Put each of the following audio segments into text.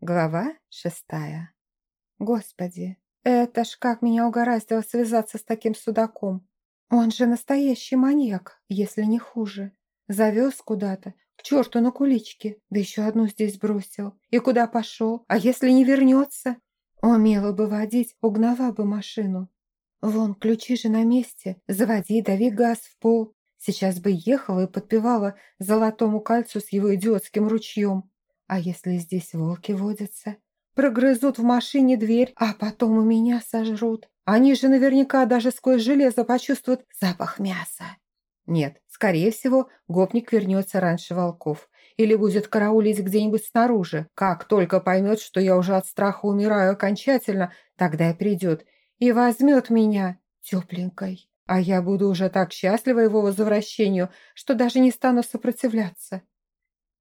Глава шестая. Господи, это ж как меня угораздило связаться с таким судаком. Он же настоящий маньяк, если не хуже. Завез куда-то, к черту на куличке, да еще одну здесь бросил. И куда пошел? А если не вернется? Умела бы водить, угнала бы машину. Вон, ключи же на месте, заводи, дави газ в пол. Сейчас бы ехала и подпевала золотому кольцу с его идиотским ручьем. А если здесь волки водятся? Прогрызут в машине дверь, а потом у меня сожрут. Они же наверняка даже сквозь железо почувствуют запах мяса. Нет, скорее всего, гопник вернется раньше волков. Или будет караулить где-нибудь снаружи. Как только поймет, что я уже от страха умираю окончательно, тогда и придет. И возьмет меня тепленькой. А я буду уже так счастлива его возвращению, что даже не стану сопротивляться.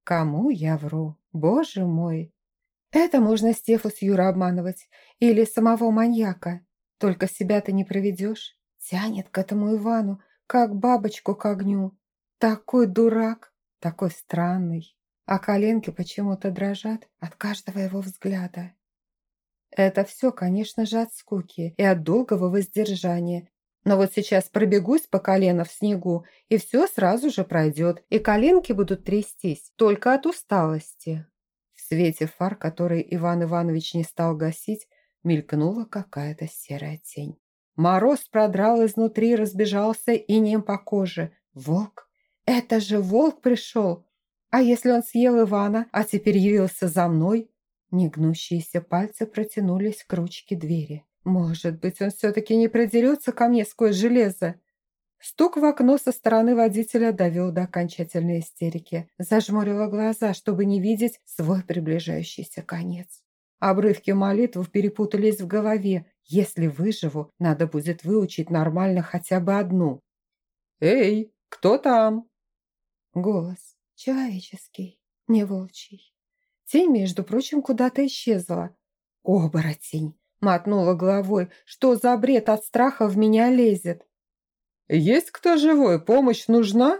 Кому я вру? Боже мой! Это можно Стефу с Юра обманывать. Или самого маньяка. Только себя ты не проведешь. Тянет к этому Ивану, как бабочку к огню. Такой дурак, такой странный. А коленки почему-то дрожат от каждого его взгляда. Это все, конечно же, от скуки и от долгого воздержания, но вот сейчас пробегусь по колено в снегу, и все сразу же пройдет, и коленки будут трястись только от усталости. В свете фар, который Иван Иванович не стал гасить, мелькнула какая-то серая тень. Мороз продрал изнутри, разбежался инеем по коже. Волк? Это же волк пришел! А если он съел Ивана, а теперь явился за мной? Негнущиеся пальцы протянулись к ручке двери. Может быть, он все-таки не продерется ко мне сквозь железо? Стук в окно со стороны водителя довел до окончательной истерики. Зажмурила глаза, чтобы не видеть свой приближающийся конец. Обрывки молитв перепутались в голове. Если выживу, надо будет выучить нормально хотя бы одну. «Эй, кто там?» Голос. Человеческий, не волчий. Тень, между прочим, куда-то исчезла. Оборотень. Мотнула головой. Что за бред от страха в меня лезет? «Есть кто живой? Помощь нужна?»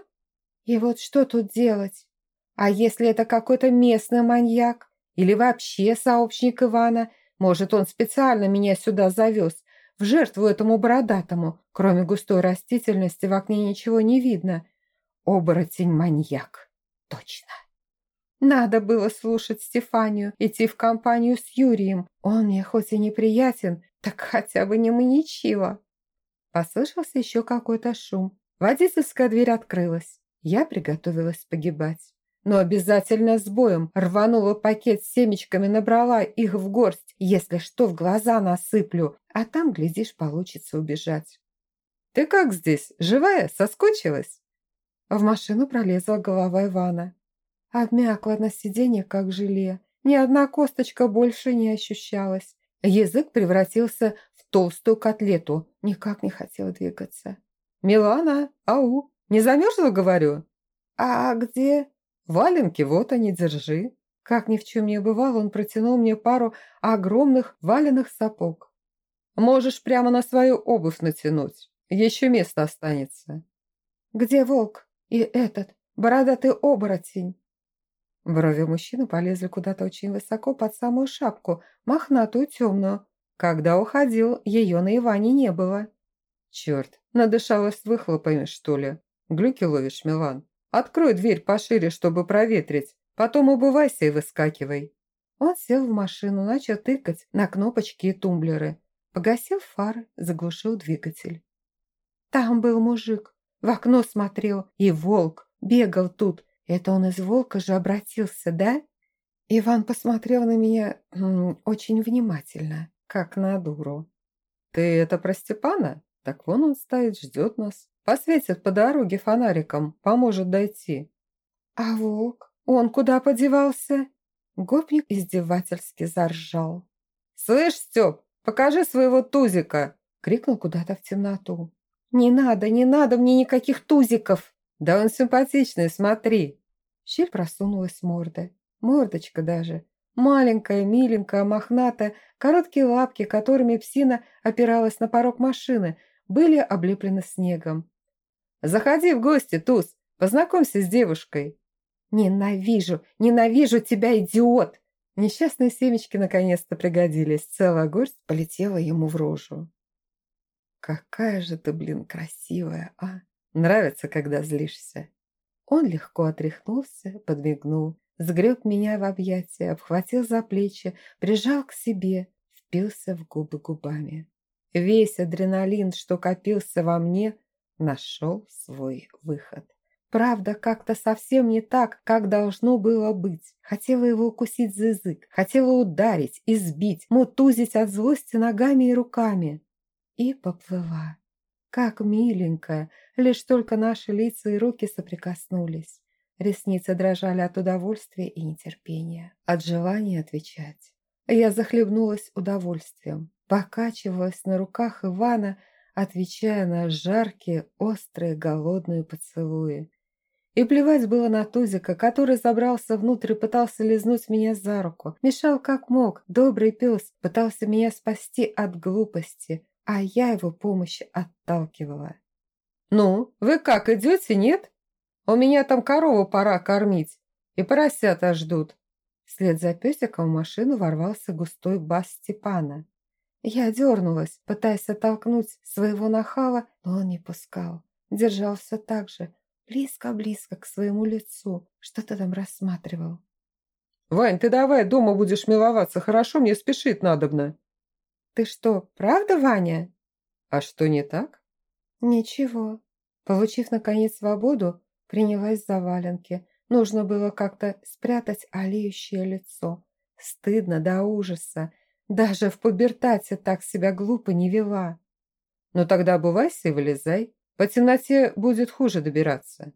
«И вот что тут делать? А если это какой-то местный маньяк? Или вообще сообщник Ивана? Может, он специально меня сюда завез? В жертву этому бородатому. Кроме густой растительности в окне ничего не видно. Оборотень-маньяк. Точно. Надо было слушать Стефанию, идти в компанию с Юрием. Он мне хоть и неприятен, так хотя бы не маньячила. Послышался еще какой-то шум. Водительская дверь открылась. Я приготовилась погибать. Но обязательно с боем рванула пакет с семечками, набрала их в горсть. Если что, в глаза насыплю. А там, глядишь, получится убежать. «Ты как здесь? Живая? Соскучилась?» В машину пролезла голова Ивана. Обмякла на сиденье, как желе. Ни одна косточка больше не ощущалась. Язык превратился в толстую котлету. Никак не хотел двигаться. «Милана, ау, не замерзла, говорю?» «А где?» «Валенки, вот они, держи». Как ни в чем не бывало, он протянул мне пару огромных валенных сапог. «Можешь прямо на свою обувь натянуть. Еще место останется». «Где волк? И этот, бородатый оборотень?» Брови мужчины полезли куда-то очень высоко под самую шапку, мохнатую темную. Когда уходил, ее на Иване не было. Черт, надышалась выхлопами, что ли? Глюки ловишь, Милан. Открой дверь пошире, чтобы проветрить. Потом убывайся и выскакивай. Он сел в машину, начал тыкать на кнопочки и тумблеры. Погасил фары, заглушил двигатель. Там был мужик, в окно смотрел, и волк бегал тут, это он из волка же обратился, да? Иван посмотрел на меня очень внимательно, как на дуру. «Ты это про Степана? Так вон он стоит, ждет нас. Посветит по дороге фонариком, поможет дойти». «А волк? Он куда подевался?» Гопник издевательски заржал. «Слышь, Степ, покажи своего тузика!» Крикнул куда-то в темноту. «Не надо, не надо мне никаких тузиков!» «Да он симпатичный, смотри!» щель просунулась морда. Мордочка даже. Маленькая, миленькая, мохнатая, короткие лапки, которыми псина опиралась на порог машины, были облеплены снегом. «Заходи в гости, Туз, познакомься с девушкой». «Ненавижу, ненавижу тебя, идиот!» Несчастные семечки наконец-то пригодились, целая горсть полетела ему в рожу. «Какая же ты, блин, красивая, а! Нравится, когда злишься!» Он легко отряхнулся, подмигнул, сгреб меня в объятия, обхватил за плечи, прижал к себе, впился в губы губами. Весь адреналин, что копился во мне, нашел свой выход. Правда, как-то совсем не так, как должно было быть. Хотела его укусить за язык, хотела ударить, избить, мутузить от злости ногами и руками. И поплыла. Как миленькая, лишь только наши лица и руки соприкоснулись. Ресницы дрожали от удовольствия и нетерпения, от желания отвечать. Я захлебнулась удовольствием, покачивалась на руках Ивана, отвечая на жаркие, острые, голодные поцелуи. И плевать было на Тузика, который забрался внутрь и пытался лизнуть меня за руку. Мешал как мог, добрый пес, пытался меня спасти от глупости, а я его помощи отталкивала. «Ну, вы как, идете, нет? У меня там корову пора кормить, и поросята ждут». Вслед за песиком в машину ворвался густой бас Степана. Я дернулась, пытаясь оттолкнуть своего нахала, но он не пускал. Держался так же, близко-близко к своему лицу, что-то там рассматривал. «Вань, ты давай дома будешь миловаться, хорошо? Мне спешить надобно». «Ты что, правда, Ваня?» «А что не так?» «Ничего». Получив, наконец, свободу, принялась за валенки. Нужно было как-то спрятать олеющее лицо. Стыдно до ужаса. Даже в пубертате так себя глупо не вела. «Ну тогда обувайся и вылезай. По темноте будет хуже добираться.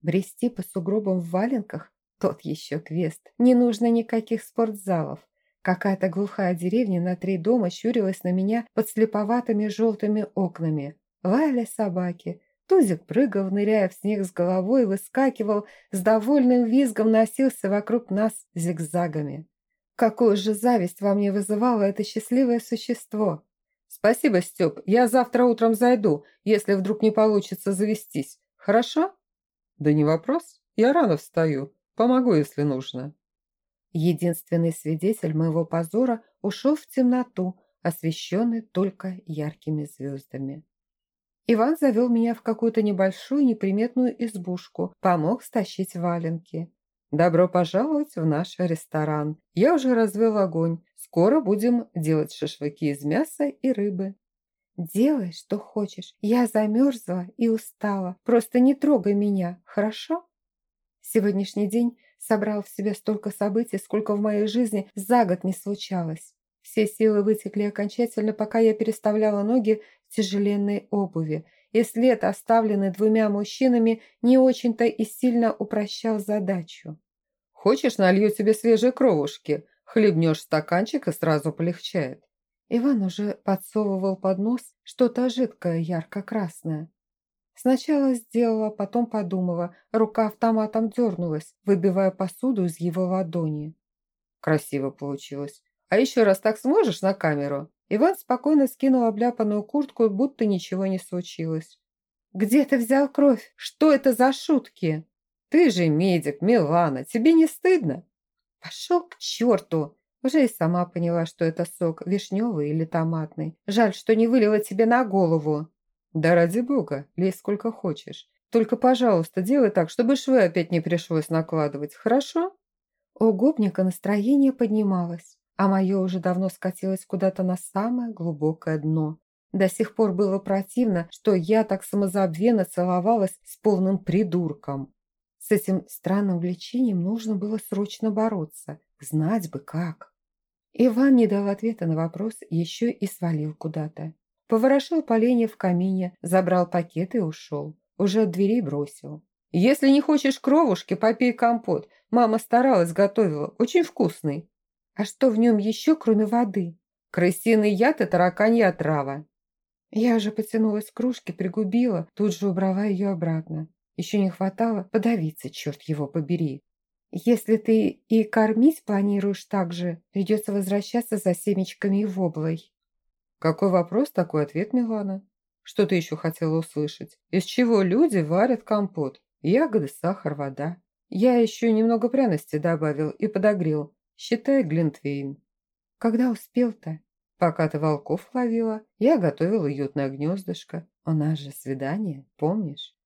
Брести по сугробам в валенках – тот еще квест. Не нужно никаких спортзалов. Какая-то глухая деревня на три дома щурилась на меня под слеповатыми желтыми окнами. Лаяли собаки. Тузик прыгал, ныряя в снег с головой, выскакивал, с довольным визгом носился вокруг нас зигзагами. Какую же зависть во мне вызывало это счастливое существо! «Спасибо, Степ. Я завтра утром зайду, если вдруг не получится завестись. Хорошо?» «Да не вопрос. Я рано встаю. Помогу, если нужно». Единственный свидетель моего позора ушел в темноту, освещенный только яркими звездами. Иван завел меня в какую-то небольшую неприметную избушку, помог стащить валенки. «Добро пожаловать в наш ресторан. Я уже развел огонь. Скоро будем делать шашлыки из мяса и рыбы». «Делай, что хочешь. Я замерзла и устала. Просто не трогай меня, хорошо?» Сегодняшний день собрал в себе столько событий, сколько в моей жизни за год не случалось. Все силы вытекли окончательно, пока я переставляла ноги в тяжеленной обуви, и след, оставленный двумя мужчинами, не очень-то и сильно упрощал задачу. Хочешь, налью тебе свежей кровушки? Хлебнешь стаканчик и сразу полегчает». Иван уже подсовывал под нос что-то жидкое, ярко-красное. Сначала сделала, потом подумала. Рука автоматом дернулась, выбивая посуду из его ладони. Красиво получилось. А еще раз так сможешь на камеру? Иван спокойно скинул обляпанную куртку, будто ничего не случилось. «Где ты взял кровь? Что это за шутки?» Ты же медик, Милана, тебе не стыдно? Пошел к черту! Уже и сама поняла, что это сок, вишневый или томатный. Жаль, что не вылила тебе на голову. Да ради бога, лезь сколько хочешь. Только, пожалуйста, делай так, чтобы швы опять не пришлось накладывать, хорошо? У гопника настроение поднималось, а мое уже давно скатилось куда-то на самое глубокое дно. До сих пор было противно, что я так самозабвенно целовалась с полным придурком. С этим странным влечением нужно было срочно бороться. Знать бы как. Иван не дал ответа на вопрос, еще и свалил куда-то. Поворошил поленья в камине, забрал пакет и ушел. Уже от двери бросил. «Если не хочешь кровушки, попей компот. Мама старалась, готовила. Очень вкусный». «А что в нем еще, кроме воды?» «Крысиный яд и тараканья отрава». Я уже потянулась к кружке, пригубила, тут же убрала ее обратно. Еще не хватало подавиться, черт его побери. Если ты и кормить планируешь так же, придется возвращаться за семечками и воблой. Какой вопрос, такой ответ, Милана? Что ты еще хотела услышать? Из чего люди варят компот? Ягоды, сахар, вода. Я еще немного пряности добавил и подогрел. Считай Глинтвейн. Когда успел-то? Пока ты волков ловила, я готовил уютное гнездышко. У нас же свидание, помнишь?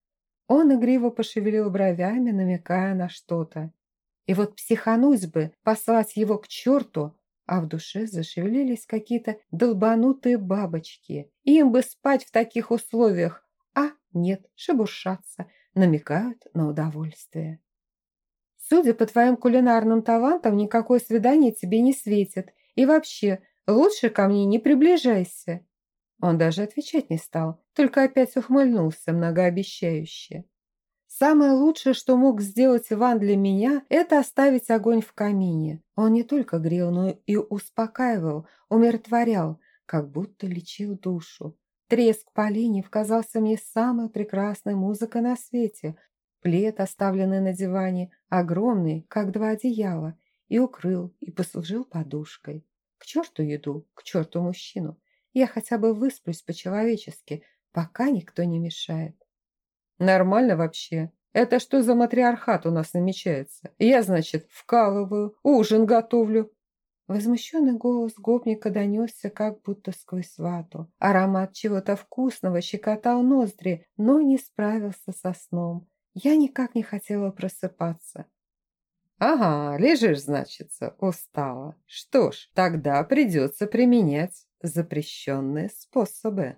Он игриво пошевелил бровями, намекая на что-то. И вот психануть бы, послать его к черту, а в душе зашевелились какие-то долбанутые бабочки. Им бы спать в таких условиях, а нет, шебуршаться, намекают на удовольствие. Судя по твоим кулинарным талантам, никакое свидание тебе не светит. И вообще, лучше ко мне не приближайся. Он даже отвечать не стал, только опять ухмыльнулся многообещающе. Самое лучшее, что мог сделать Иван для меня, это оставить огонь в камине. Он не только грел, но и успокаивал, умиротворял, как будто лечил душу. Треск поленьев казался мне самой прекрасной музыкой на свете. Плед, оставленный на диване, огромный, как два одеяла, и укрыл, и послужил подушкой. К черту еду, к черту мужчину. Я хотя бы высплюсь по-человечески, пока никто не мешает. Нормально вообще. Это что за матриархат у нас намечается? Я, значит, вкалываю, ужин готовлю. Возмущенный голос гопника донесся как будто сквозь вату. Аромат чего-то вкусного щекотал ноздри, но не справился со сном. Я никак не хотела просыпаться. «Ага, лежишь, значится, устала. Что ж, тогда придется применять запрещенные способы».